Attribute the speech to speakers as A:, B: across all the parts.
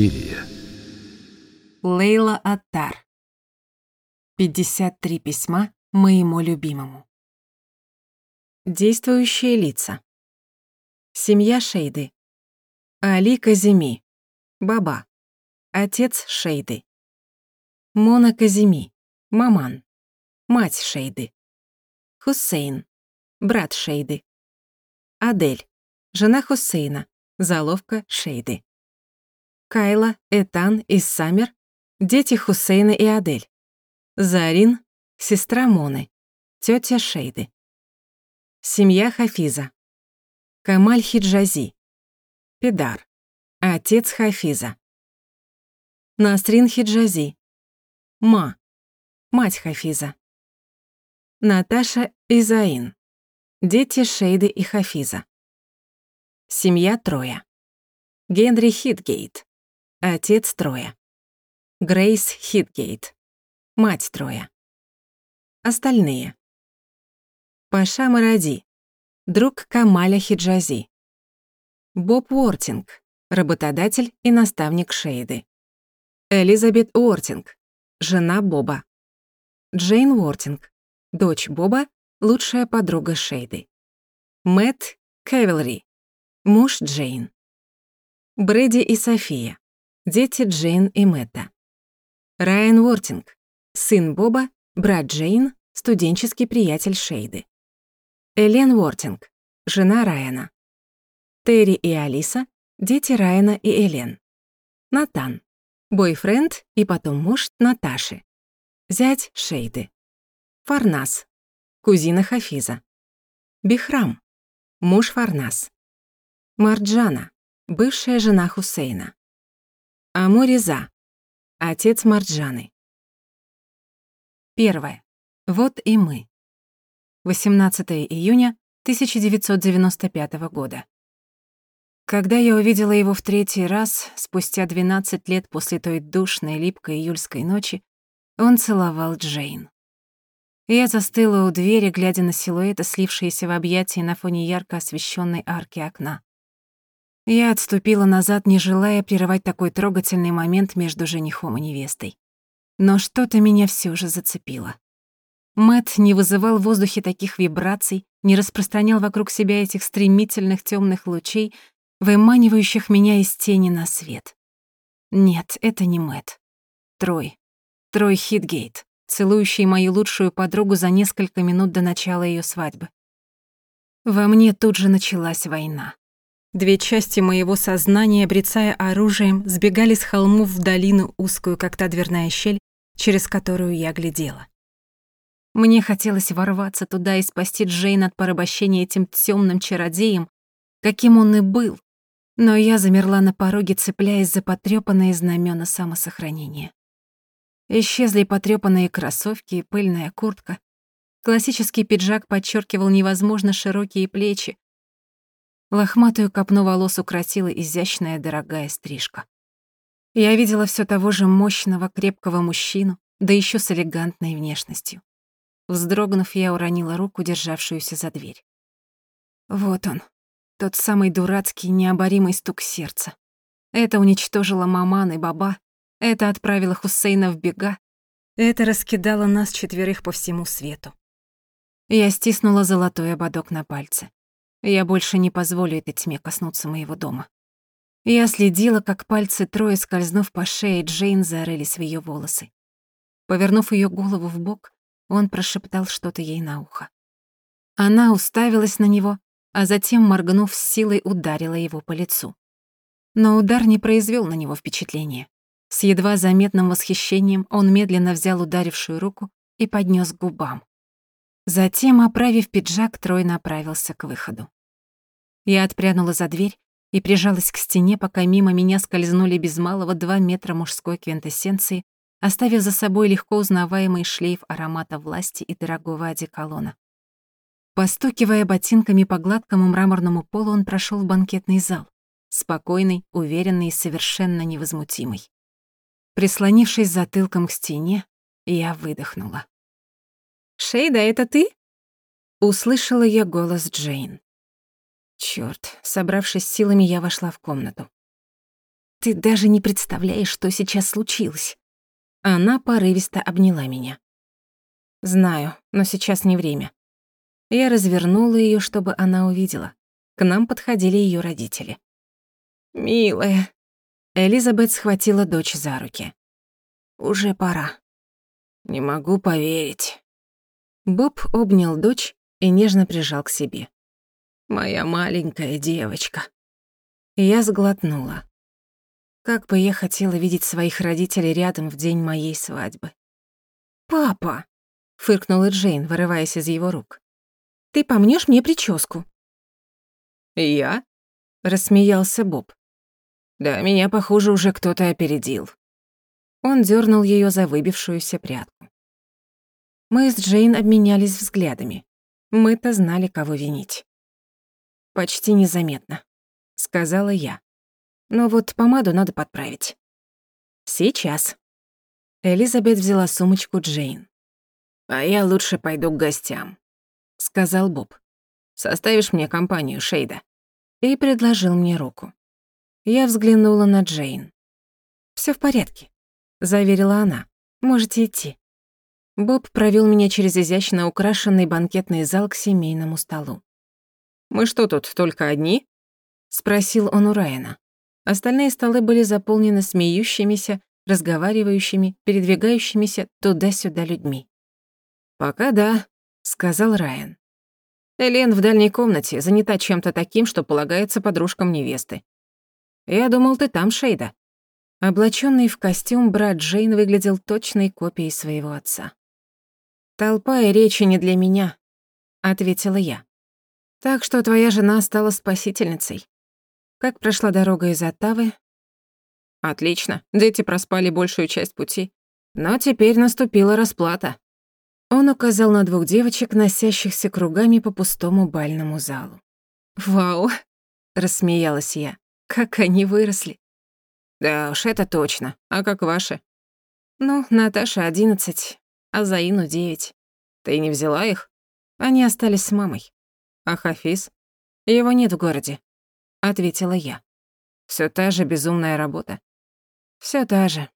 A: Суспирия.
B: Лейла Аттар. 53 письма моему любимому. Действующие лица. Семья Шейды. Али Казими. Баба. Отец Шейды. Мона Казими. Маман. Мать Шейды. Хусейн. Брат Шейды. Адель. Жена Хусейна. Заловка Шейды. Кайла, Этан и Самер — дети Хусейна и Адель. Зарин — сестра Моны, тетя Шейды. Семья Хафиза. Камаль Хиджази. Педар. Отец Хафиза. Насрин Хиджази. Ма. Мать Хафиза. Наташа Изаин. Дети Шейды и Хафиза. Семья Троя. Генри Хитгейт. Отец Троя. Грейс Хитгейт. Мать Троя. Остальные. Паша Маради. Друг Камаля Хиджази. Боб Уортинг. Работодатель и наставник Шейды. Элизабет Уортинг. Жена Боба. Джейн Уортинг. Дочь Боба, лучшая подруга Шейды. Мэтт Кевилри. Муж Джейн. Брэди и София. Дети Джейн и Мэтта. Райан Уортинг. Сын Боба, брат Джейн, студенческий приятель Шейды. Элен Уортинг. Жена Райана. Терри и Алиса. Дети Райана и Элен. Натан. Бойфренд и потом муж Наташи. Зять Шейды. Фарнас. Кузина Хафиза. Бихрам. Муж Фарнас. Марджана. Бывшая жена Хусейна. Амуриза. Отец Марджаны. Первое. Вот и мы. 18 июня 1995 года. Когда я увидела его в третий раз, спустя 12 лет после той душной, липкой июльской ночи, он целовал Джейн. Я застыла у двери, глядя на силуэты, слившиеся в объятии на фоне ярко освещенной арки окна. Я отступила назад, не желая прерывать такой трогательный момент между женихом и невестой. Но что-то меня все же зацепило. Мэт не вызывал в воздухе таких вибраций, не распространял вокруг себя этих стремительных темных лучей, выманивающих меня из тени на свет. Нет, это не Мэт. Трой. Трой Хитгейт, целующий мою лучшую подругу за несколько минут до начала ее свадьбы. Во мне тут же началась война. Две части моего сознания, обрицая оружием, сбегали с холмов в долину узкую, как та дверная щель, через которую я глядела. Мне хотелось ворваться туда и спасти Джейн от порабощения этим темным чародеем, каким он и был, но я замерла на пороге, цепляясь за потрёпанные знамена самосохранения. Исчезли потрёпанные кроссовки и пыльная куртка. Классический пиджак подчеркивал невозможно широкие плечи, Лохматую копну волос укротила изящная дорогая стрижка. Я видела все того же мощного, крепкого мужчину, да еще с элегантной внешностью. Вздрогнув, я уронила руку, державшуюся за дверь. Вот он, тот самый дурацкий, необоримый стук сердца. Это уничтожило Маман и Баба, это отправило Хусейна в бега, это раскидало нас четверых по всему свету. Я стиснула золотой ободок на пальце. Я больше не позволю этой тьме коснуться моего дома. Я следила, как пальцы Троя, скользнув по шее, Джейн зарылись в ее волосы. Повернув ее голову в бок, он прошептал что-то ей на ухо. Она уставилась на него, а затем, моргнув, с силой ударила его по лицу. Но удар не произвел на него впечатления. С едва заметным восхищением он медленно взял ударившую руку и поднес к губам. Затем, оправив пиджак, Трой направился к выходу. Я отпрянула за дверь и прижалась к стене, пока мимо меня скользнули без малого два метра мужской квинтэссенции, оставив за собой легко узнаваемый шлейф аромата власти и дорогого одеколона. Постукивая ботинками по гладкому мраморному полу, он прошел в банкетный зал, спокойный, уверенный и совершенно невозмутимый. Прислонившись затылком к стене, я выдохнула. «Шейда, это ты?» Услышала я голос Джейн. Чёрт, собравшись силами, я вошла в комнату. Ты даже не представляешь, что сейчас случилось. Она порывисто обняла меня. Знаю, но сейчас не время. Я развернула её, чтобы она увидела. К нам подходили её родители. «Милая». Элизабет схватила дочь за руки. «Уже пора». «Не могу поверить». Боб обнял дочь и нежно прижал к себе. «Моя маленькая девочка». Я сглотнула. Как бы я хотела видеть своих родителей рядом в день моей свадьбы. «Папа!» — фыркнула Джейн, вырываясь из его рук. «Ты помнёшь мне прическу?»
C: «Я?»
B: — рассмеялся Боб.
C: «Да, меня, похоже, уже кто-то опередил».
B: Он дёрнул её за выбившуюся прядку. Мы с Джейн обменялись взглядами. Мы-то знали, кого винить. «Почти незаметно», — сказала я. Но вот помаду надо подправить. Сейчас. Элизабет взяла сумочку Джейн.
C: «А я лучше пойду к гостям», — сказал Боб. «Составишь мне компанию, Шейда?»
B: И предложил мне руку. Я взглянула на Джейн. Всё в порядке», — заверила она. «Можете идти». Боб провёл меня через изящно украшенный банкетный зал к семейному столу.
C: «Мы что тут, только одни?»
B: — спросил он у Райана. Остальные столы были заполнены смеющимися, разговаривающими, передвигающимися туда-сюда людьми.
C: «Пока да», — сказал Райан. Элен в дальней комнате, занята чем-то таким, что полагается подружкам невесты. Я думал, ты там, Шейда.
B: Облачённый в костюм, брат Джейн выглядел точной копией своего отца. «Толпа и речи не для меня», — ответила я. «Так что твоя жена стала спасительницей. Как прошла дорога из Оттавы?
C: Отлично. Дети проспали большую часть пути. Но теперь наступила расплата.
B: Он указал на двух девочек, носящихся кругами по пустому бальному залу. «Вау!» — рассмеялась я. «Как они выросли!»
C: «Да уж, это точно. А как ваши?»
B: «Ну, Наташа одиннадцать, а Заину девять».
C: «Ты не взяла их?»
B: «Они остались с мамой».
C: «А Хафиз?»
B: «Его нет в городе. — ответила я.
C: Всё та же безумная работа?»
B: Всё та же».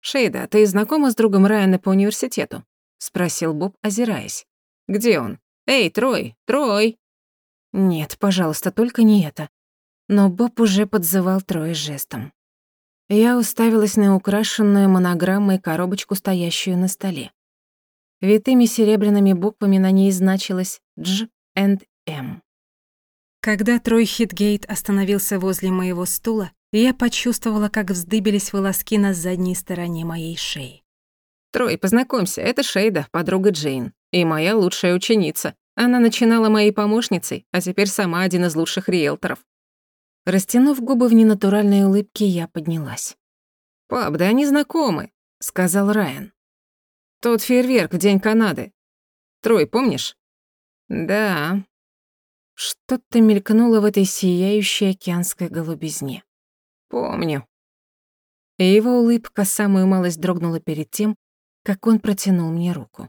C: «Шейда, ты знакома с другом Райана по университету?»
B: — спросил Боб, озираясь.
C: «Где он? Эй, Трой, Трой!»
B: «Нет, пожалуйста, только не это». Но Боб уже подзывал Троя жестом. Я уставилась на украшенную монограммой коробочку, стоящую на столе. Витыми серебряными буквами на ней значилось «Дж» and «М». Когда Трой Хитгейт остановился возле моего стула, я почувствовала, как вздыбились волоски на задней стороне моей шеи.
C: «Трой, познакомься, это Шейда, подруга Джейн, и моя лучшая ученица. Она начинала моей помощницей, а теперь сама один из лучших риэлторов».
B: Растянув губы в ненатуральной улыбке, я поднялась.
C: «Пап, да они знакомы», — сказал Райан. «Тот фейерверк в День Канады. Трой, помнишь?» «Да»,
B: что-то мелькнуло в этой сияющей океанской голубизне.
C: «Помню».
B: И его улыбка самую малость дрогнула перед тем, как он протянул мне руку.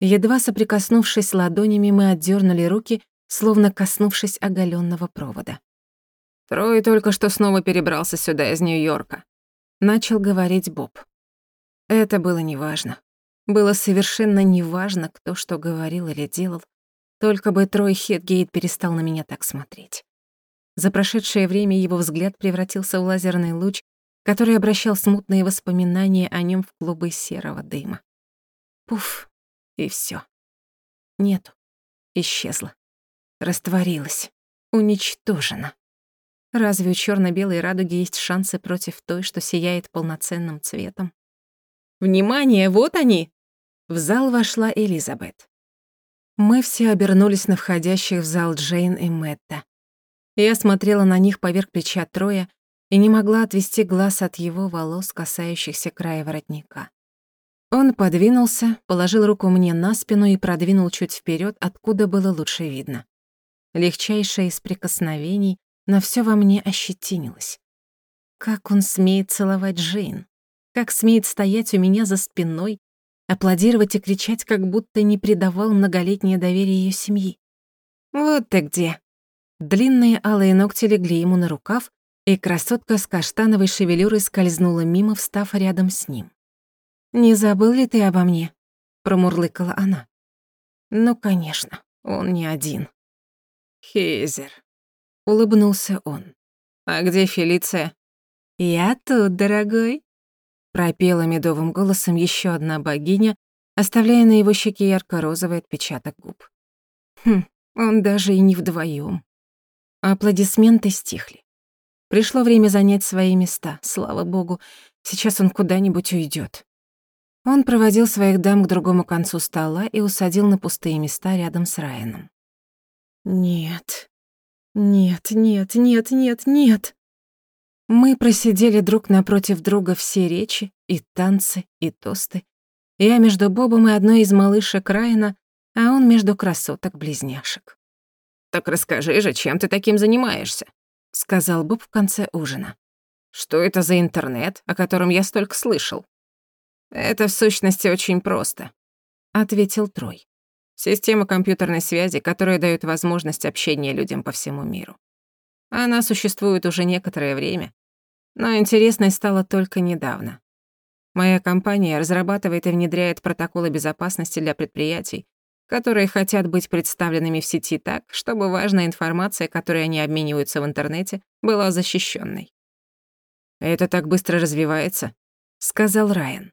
B: Едва соприкоснувшись ладонями, мы отдернули руки, словно коснувшись оголенного провода.
C: «Трой только что снова перебрался сюда из Нью-Йорка», —
B: начал говорить Боб. Это было неважно. Было совершенно неважно, кто что говорил или делал. Только бы Трой Хитгейт перестал на меня так смотреть. За прошедшее время его взгляд превратился в лазерный луч, который обращал смутные воспоминания о нем в клубы серого дыма. Пуф, и все. Нету. Исчезла. Растворилась. Уничтожена. Разве у черно белой радуги есть шансы против той, что сияет полноценным цветом? «Внимание, вот они!» В зал вошла Элизабет. Мы все обернулись на входящих в зал Джейн и Мэтта. Я смотрела на них поверх плеча Троя и не могла отвести глаз от его волос, касающихся края воротника. Он подвинулся, положил руку мне на спину и продвинул чуть вперед, откуда было лучше видно. Легчайшее из прикосновений на все во мне ощетинилось. Как он смеет целовать Джейн? Как смеет стоять у меня за спиной аплодировать и кричать, как будто не предавал многолетнее доверие ее семьи. «Вот ты где!» Длинные алые ногти легли ему на рукав,
D: и красотка с каштановой шевелюрой скользнула мимо, встав рядом с ним. «Не забыл ли ты обо мне?» — промурлыкала она. «Ну, конечно, он не один».
B: «Хейзер», —
D: улыбнулся он.
B: «А где Фелиция?»
D: «Я тут, дорогой», — пропела медовым голосом еще одна богиня, оставляя на его щеке ярко-розовый отпечаток губ. Хм, он даже и не вдвоем. Аплодисменты стихли. Пришло время занять свои места, слава богу. Сейчас он куда-нибудь уйдет. Он проводил своих дам к другому концу стола и усадил на пустые места рядом с Райаном. «Нет, нет, нет, нет, нет, нет!» Мы просидели друг напротив друга все речи, и танцы, и тосты. Я между Бобом и одной из малышек Райана, а он между красоток-близняшек.
B: «Так расскажи же, чем ты таким занимаешься?»
D: — сказал Боб в конце ужина.
B: «Что это за интернет, о котором я столько слышал?» «Это в сущности очень просто», — ответил Трой. «Система компьютерной связи, которая даёт возможность общения людям по всему миру. Она существует уже некоторое время, но интересной стала только недавно. Моя компания разрабатывает и внедряет протоколы безопасности для предприятий, которые хотят быть представленными в сети так, чтобы важная информация, которой они обмениваются в интернете, была защищенной. «Это так быстро развивается», — сказал Райан.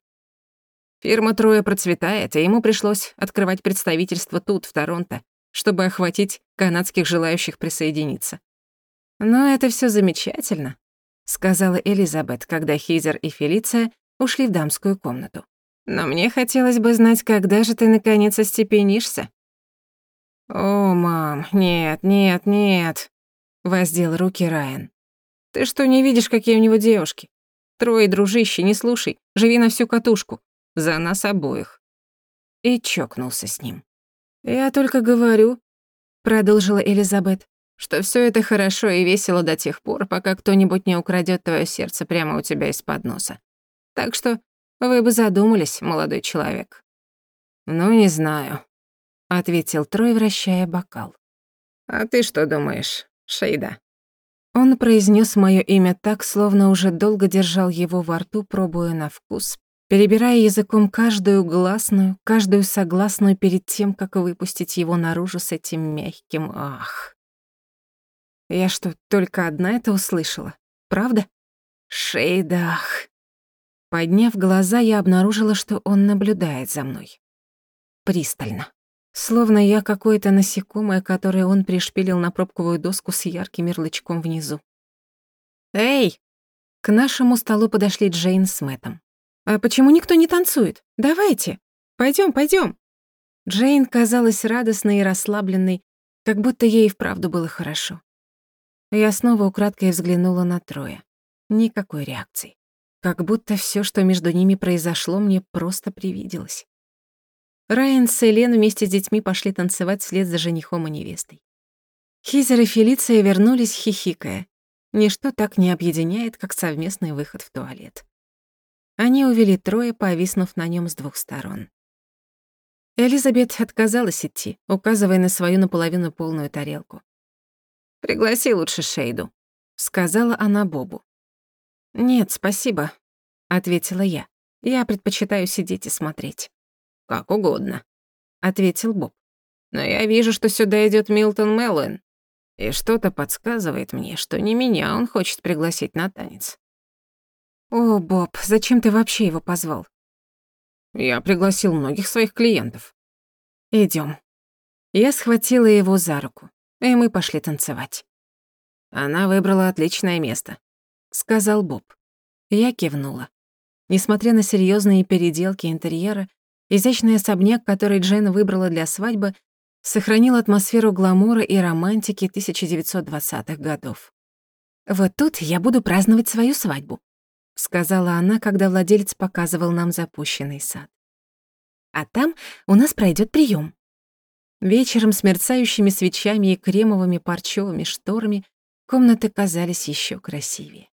B: Фирма Троя процветает, и ему пришлось открывать представительство тут, в Торонто, чтобы охватить канадских желающих присоединиться. «Но это все замечательно», — сказала Элизабет, когда Хизер и Фелиция ушли в дамскую комнату. Но мне хотелось бы знать, когда же ты наконец остепенишься. О, мам, нет, нет, нет, воздел руки Райан. Ты что, не видишь, какие у него девушки? Трое, дружище, не слушай, живи на всю катушку. За нас обоих. И чокнулся с ним. Я только говорю, продолжила Элизабет, что все это хорошо и весело до тех пор, пока кто-нибудь не украдет твое сердце прямо у тебя из-под носа. Так что вы бы задумались, молодой человек. Ну, не знаю, ответил Трой, вращая бокал. А ты что думаешь, Шейда? Он произнес моё имя так, словно уже долго держал его во рту, пробуя на вкус, перебирая языком каждую гласную, каждую согласную перед тем, как выпустить его наружу с этим мягким «ах». Я что, только одна это услышала? Правда? Шейдах. Подняв глаза, я обнаружила, что он наблюдает за мной. Пристально. Словно я какое-то насекомое, которое он пришпилил на пробковую доску с ярким ярлычком внизу. «Эй!» К нашему столу подошли Джейн с Мэттом. «А почему никто не танцует? Давайте! Пойдём, пойдём!» Джейн казалась радостной и расслабленной, как будто ей вправду было хорошо. Я снова украдкой взглянула на Троя. Никакой реакции. Как будто все, что между ними произошло, мне просто привиделось. Райан с Элен вместе с детьми пошли танцевать вслед за женихом и невестой. Хизер и Фелиция вернулись, хихикая. Ничто так не объединяет, как совместный выход в туалет. Они увели трое, повиснув на нем с двух сторон. Элизабет отказалась идти, указывая на свою наполовину полную тарелку. «Пригласи лучше Шейду», — сказала она Бобу. «Нет, спасибо», — ответила я. «Я предпочитаю сидеть и смотреть». «Как угодно», — ответил Боб. «Но я вижу, что сюда идет Милтон Меллоуэн, и что-то подсказывает мне, что не меня он хочет пригласить на танец». «О, Боб, зачем ты вообще его позвал?» «Я пригласил многих своих клиентов». Идем. Я схватила его за руку, и мы пошли танцевать. Она выбрала отличное место сказал Боб. Я кивнула. Несмотря на серьезные переделки интерьера, изящный особняк, который Джен выбрала для свадьбы, сохранил атмосферу гламура и романтики 1920-х годов. «Вот тут я буду праздновать свою свадьбу», — сказала она, когда владелец показывал нам запущенный сад. «А там у нас пройдет прием. Вечером с мерцающими свечами и кремовыми парчевыми шторами комнаты казались еще красивее.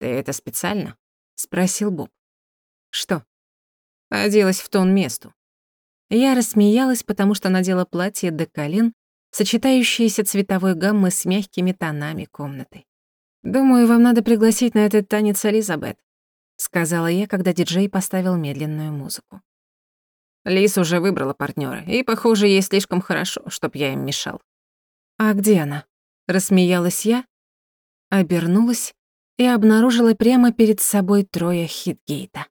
B: «Ты это специально?» — спросил Боб. «Что?» «Оделась в тон месту». Я рассмеялась, потому что надела платье до колен, сочетающееся цветовой гаммы с мягкими тонами комнаты. «Думаю, вам надо пригласить на этот танец Элизабет», — сказала я, когда диджей поставил медленную музыку. Лис уже выбрала партнера, и, похоже, ей слишком хорошо, чтоб я им мешал. «А где она?» — рассмеялась я, обернулась и обнаружила прямо перед собой трое Хитгейта.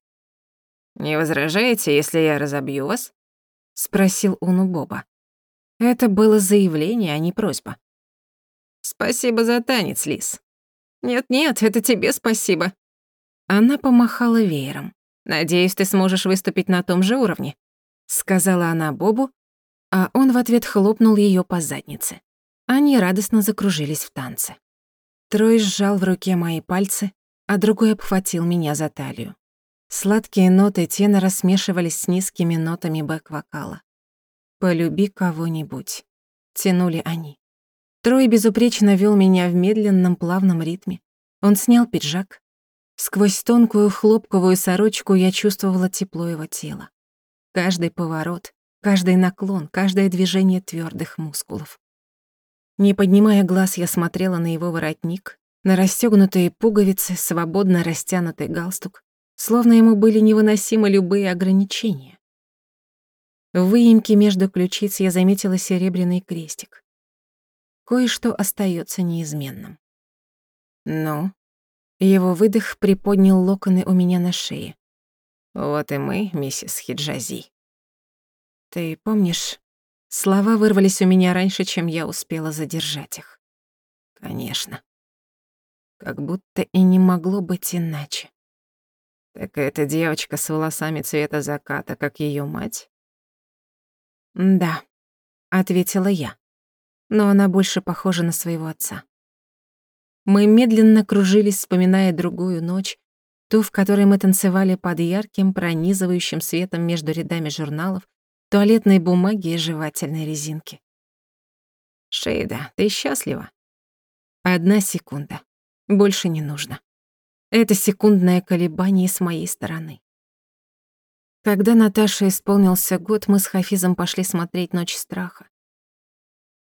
B: «Не возражаете, если я разобью вас?» — спросил он у Боба. Это было заявление, а не просьба. «Спасибо за танец, Лис». «Нет-нет, это тебе спасибо». Она помахала веером. «Надеюсь, ты сможешь выступить на том же уровне», — сказала она Бобу, а он в ответ хлопнул её по заднице. Они радостно закружились в танце. Трой сжал в руке мои пальцы, а другой обхватил меня за талию. Сладкие ноты тенора смешивались с низкими нотами бэк-вокала. «Полюби кого-нибудь», — тянули они. Трой безупречно вел меня в медленном плавном ритме. Он снял пиджак. Сквозь тонкую хлопковую сорочку я чувствовала тепло его тела. Каждый поворот, каждый наклон, каждое движение твердых мускулов. Не поднимая глаз, я смотрела на его воротник, на расстёгнутые пуговицы, свободно растянутый галстук, словно ему были невыносимы любые ограничения. В выемке между ключиц я заметила серебряный крестик. Кое-что остается неизменным. Ну, его выдох приподнял локоны у меня на шее. Вот и мы, миссис Хиджази. Ты помнишь, Слова вырвались у меня раньше, чем я успела задержать их. Конечно. Как будто и не могло быть иначе. Так эта девочка с волосами цвета заката, как её мать? Да, ответила я. Но она больше похожа на своего отца. Мы медленно кружились, вспоминая другую ночь, ту, в которой мы танцевали под ярким, пронизывающим светом между рядами журналов туалетной бумаги и жевательной резинки. «Шейда, ты счастлива?» Одна секунда. Больше не нужно. Это секундное колебание с моей стороны. Когда Наташе исполнился год, мы с Хафизом пошли смотреть «Ночь страха».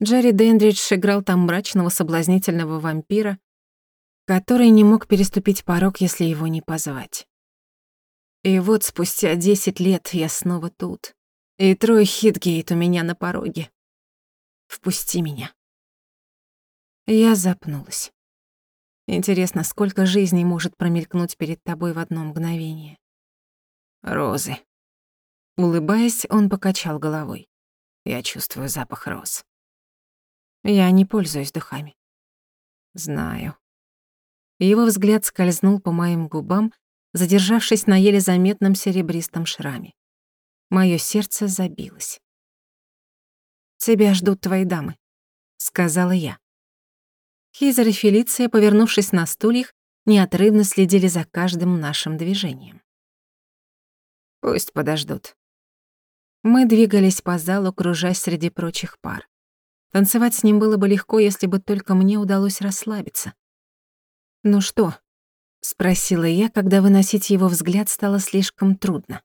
B: Джерри Дендридж играл там мрачного соблазнительного вампира, который не мог переступить порог, если его не позвать. И вот спустя десять лет я снова тут, и Трой Хитгейт у меня на пороге. Впусти меня. Я запнулась. Интересно, сколько жизней может промелькнуть перед тобой в одно мгновение? Розы. Улыбаясь, он покачал головой. Я чувствую запах роз. Я не пользуюсь духами. Знаю. Его взгляд скользнул по моим губам, задержавшись на еле заметном серебристом шраме. Моё сердце забилось. «Тебя ждут твои дамы», — сказала я. Хизер и Фелиция, повернувшись на стульях, неотрывно следили за каждым нашим движением. «Пусть подождут». Мы двигались по залу, кружась среди прочих пар. Танцевать с ним было бы легко, если бы только мне удалось расслабиться. «Ну что?» — спросила я, когда выносить его взгляд стало слишком трудно.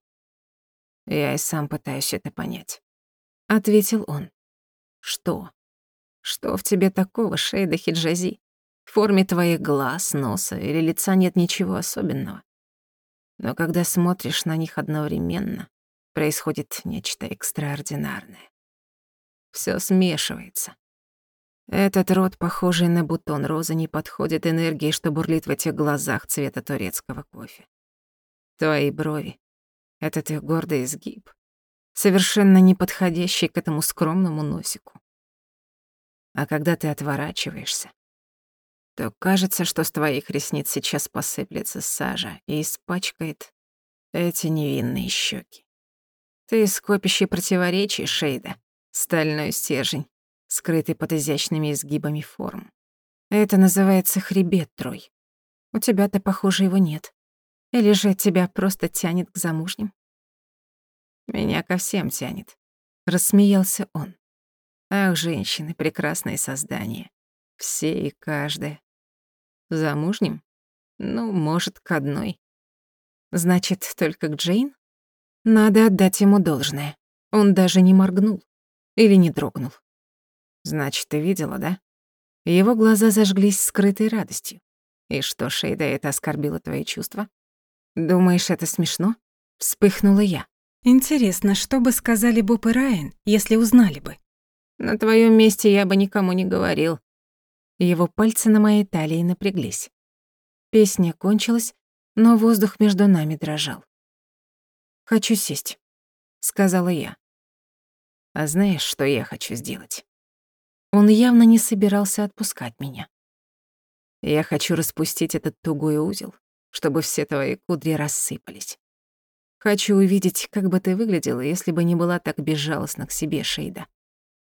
B: Я и сам пытаюсь это понять. Ответил он. Что? Что в тебе такого, Шейда Хиджази? В форме твоих глаз, носа или лица нет ничего особенного. Но когда смотришь на них одновременно, происходит нечто экстраординарное. Всё смешивается. Этот рот, похожий на бутон розы, не подходит энергии, что бурлит в этих глазах цвета турецкого кофе. Твои брови этот их гордый изгиб, совершенно не подходящий к этому скромному носику. А когда ты отворачиваешься, то кажется, что с твоих ресниц сейчас посыплется сажа и испачкает эти невинные щеки. Ты скопище противоречий, Шейда, стальной стержень, скрытый под изящными изгибами форм. Это называется хребет, Трой. У тебя-то, похоже, его нет. Или же тебя просто тянет к замужним? Меня ко всем тянет, рассмеялся он. Ах, женщины, прекрасные создания. Все и каждая. Замужним? Ну, может, к одной. Значит, только к Джейн? Надо отдать ему должное. Он даже не моргнул. Или не дрогнул. Значит, ты видела, да? Его глаза зажглись скрытой радостью. И что, Шейда, это оскорбило твои чувства? Думаешь, это смешно? Вспыхнула я.
D: Интересно, что бы сказали Боб и Райан, если узнали бы?
B: На твоем месте я бы никому не говорил. Его пальцы на моей талии напряглись. Песня кончилась, но воздух между нами дрожал. «Хочу сесть», — сказала я. «А знаешь, что я хочу сделать?» Он явно не собирался отпускать меня. Я хочу распустить этот тугой узел, чтобы все твои кудри рассыпались. Хочу увидеть, как бы ты выглядела, если бы не была так безжалостна к себе, Шейда.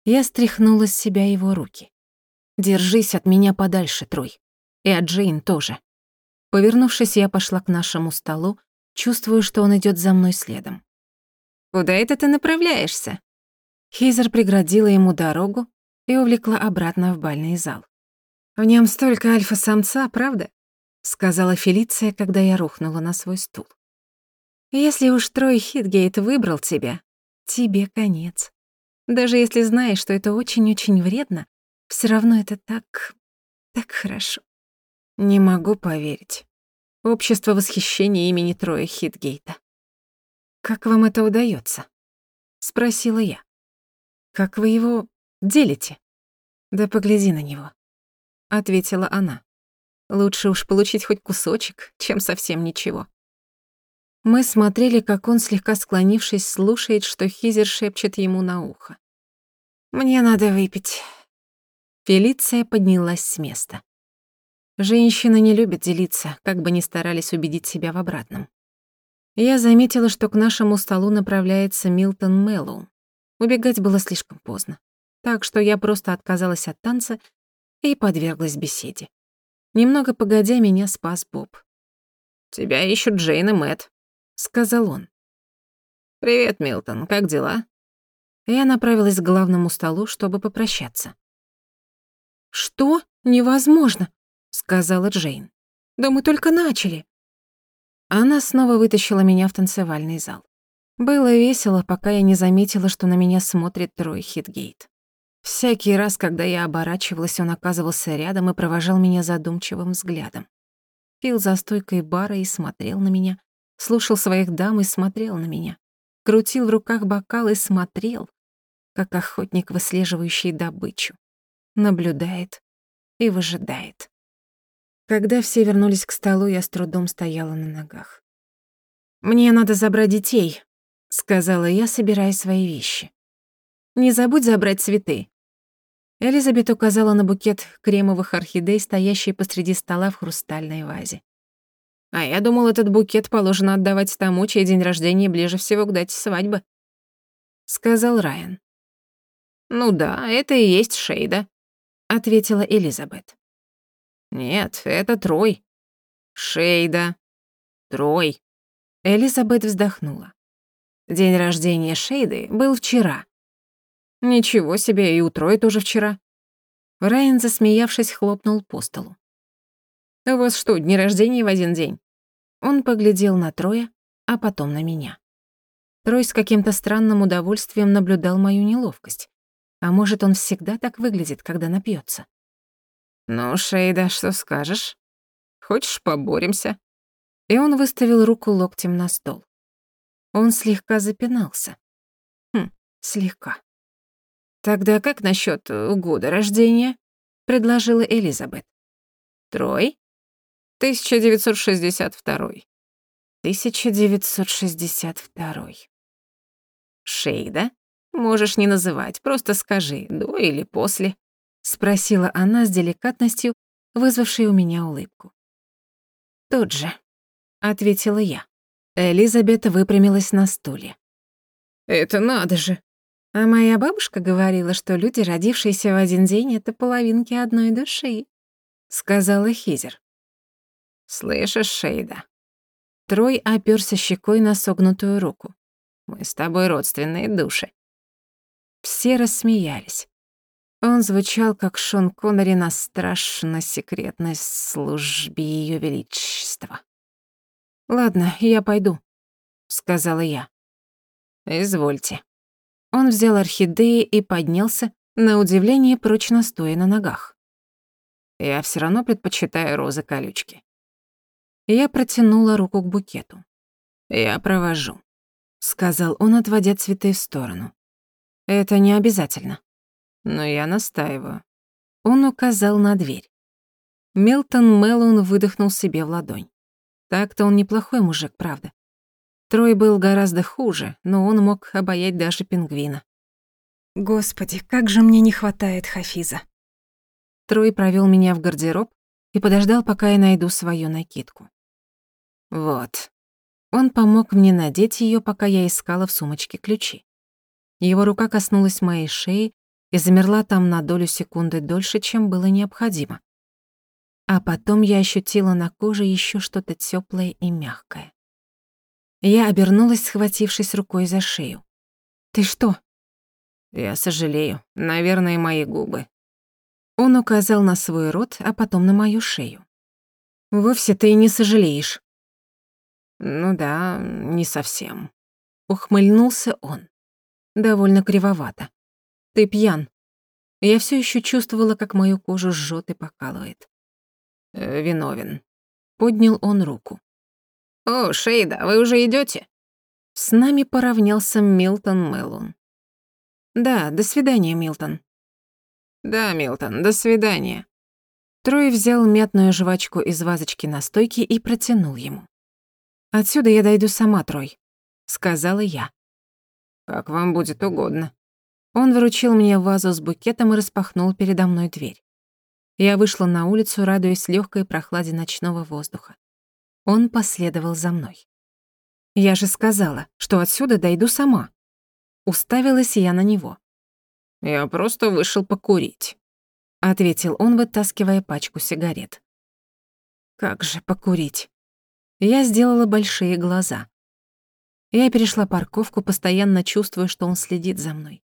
B: Я стряхнула с себя его руки. Держись от меня подальше, Трой. И от Джейн тоже. Повернувшись, я пошла к нашему столу, чувствую, что он идёт за мной следом. «Куда это ты направляешься?» Хейзер преградила ему дорогу и увлекла обратно в бальный зал. «В нём столько альфа-самца, правда?» — сказала Фелиция, когда я рухнула на свой стул. «Если уж Трой Хитгейт выбрал тебя, тебе конец. Даже если знаешь, что это очень-очень вредно, все равно это так... так хорошо. Не могу поверить. Общество восхищения имени Троя Хитгейта. «Как вам это удается? спросила я. «Как вы его делите?» «Да погляди на него», — ответила она. «Лучше уж получить хоть кусочек, чем совсем ничего». Мы смотрели, как он, слегка склонившись, слушает, что Хизер шепчет ему на ухо. «Мне надо выпить». Фелиция поднялась с места. Женщины не любят делиться, как бы ни старались убедить себя в обратном. Я заметила, что к нашему столу направляется Милтон Мэллоу. Убегать было слишком поздно так что я просто отказалась от танца и подверглась беседе. Немного погодя, меня спас Боб. «Тебя ищут Джейн и Мэтт», — сказал он. «Привет, Милтон, как дела?» Я направилась к главному столу, чтобы попрощаться. «Что? Невозможно», — сказала Джейн. «Да мы только начали». Она снова вытащила меня в танцевальный зал. Было весело, пока я не заметила, что на меня смотрит Трой Хитгейт. Всякий раз, когда я оборачивалась, он оказывался рядом и провожал меня задумчивым взглядом. Пил за стойкой бара и смотрел на меня, слушал своих дам и смотрел на меня, крутил в руках бокал и смотрел, как охотник, выслеживающий добычу, наблюдает и выжидает. Когда все вернулись к столу, я с трудом стояла на ногах. «Мне надо забрать детей», — сказала я, собирая свои вещи. «Не забудь забрать цветы. Элизабет указала на букет кремовых орхидей, стоящий посреди стола в хрустальной вазе. «А я думал, этот букет положено отдавать тому, чей день рождения ближе всего к дате свадьбы», — сказал Райан. «Ну да, это и есть Шейда», — ответила Элизабет. «Нет, это Трой». «Шейда. Трой». Элизабет вздохнула. День рождения Шейды был вчера, Ничего себе, и у Трои тоже вчера. Райан, засмеявшись, хлопнул по столу. «У вас что, дни рождения в один день?» Он поглядел на Троя, а потом на меня. Трой с каким-то странным удовольствием наблюдал мою неловкость. А может, он всегда так выглядит, когда напьется. «Ну, Шейда, что скажешь? Хочешь, поборемся?» И он выставил руку локтем на стол. Он слегка запинался. Хм, слегка. «Тогда как насчет э, года рождения?» — предложила Элизабет. «Трой?» «1962». «1962». «Шейда? Можешь не называть, просто скажи, до или после», — спросила она с деликатностью, вызвавшей у меня улыбку. «Тут же», — ответила я. Элизабет выпрямилась на стуле. «Это надо же! А моя бабушка говорила, что люди, родившиеся в один день, это половинки одной души, сказала Хизер. Слышишь, Шейда? Трой оперся щекой на согнутую руку. Мы с тобой родственные души. Все рассмеялись. Он звучал, как Шон Коннери на страшно секретной службе Ее Величества. «Ладно, я пойду», — сказала я. «Извольте». Он взял орхидеи и поднялся, на удивление прочно стоя на ногах.
E: Я все равно предпочитаю розы-колючки.
B: Я протянула руку к букету.
E: Я провожу,
B: сказал он, отводя цветы в сторону. Это не обязательно.
E: Но я настаиваю.
B: Он указал на дверь. Милтон Меллоун выдохнул себе в ладонь. Так-то он неплохой мужик, правда. Трой был гораздо хуже, но он мог обаять даже пингвина. Господи, как же мне не хватает Хафиза. Трой провёл меня в гардероб и подождал, пока я найду свою накидку. Вот. Он помог мне надеть её, пока я искала в сумочке ключи. Его рука коснулась моей шеи и замерла там на долю секунды дольше, чем было необходимо. А потом я ощутила на коже ещё что-то тёплое и мягкое. Я обернулась, схватившись рукой за шею. «Ты что?»
E: «Я сожалею. Наверное, мои губы.
B: Он указал на свой рот, а потом на мою шею. «Вовсе ты и не сожалеешь».
E: «Ну да, не совсем».
B: Ухмыльнулся он. Довольно кривовато. «Ты пьян». Я все еще чувствовала, как мою кожу жжет и покалывает.
E: «Э, «Виновен».
B: Поднял он руку.
E: «О, Шейда, вы уже идете?
B: С нами поравнялся Милтон Меллон. «Да, до свидания, Милтон»,
E: «Да, Милтон, до свидания».
B: Трой взял мятную жвачку из вазочки на стойке и протянул ему. «Отсюда я дойду сама, Трой», — сказала я.
E: «Как вам будет угодно».
B: Он вручил мне вазу с букетом и распахнул передо мной дверь. Я вышла на улицу, радуясь легкой прохладе ночного воздуха. Он последовал за мной. «Я же сказала, что отсюда дойду сама». Уставилась я на него.
E: «Я просто вышел покурить», —
B: ответил он, вытаскивая пачку сигарет. «Как же покурить?» Я сделала большие глаза. Я перешла парковку, постоянно чувствуя, что он следит за мной,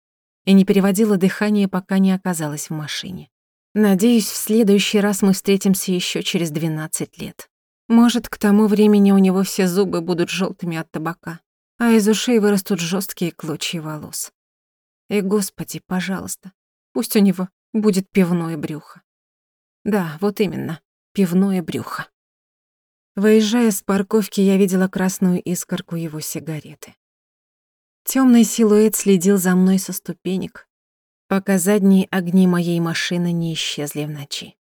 B: и не переводила дыхание, пока не оказалась в машине. Надеюсь, в следующий раз мы встретимся еще через 12 лет. Может, к тому времени у него все зубы будут желтыми от табака, а из ушей вырастут жесткие клочья волос. И, Господи, пожалуйста, пусть у него будет пивное брюхо. Да, вот именно, пивное брюхо. Выезжая с парковки, я видела красную искорку его сигареты. Тёмный силуэт следил за мной со ступенек, пока задние огни моей машины не исчезли в ночи.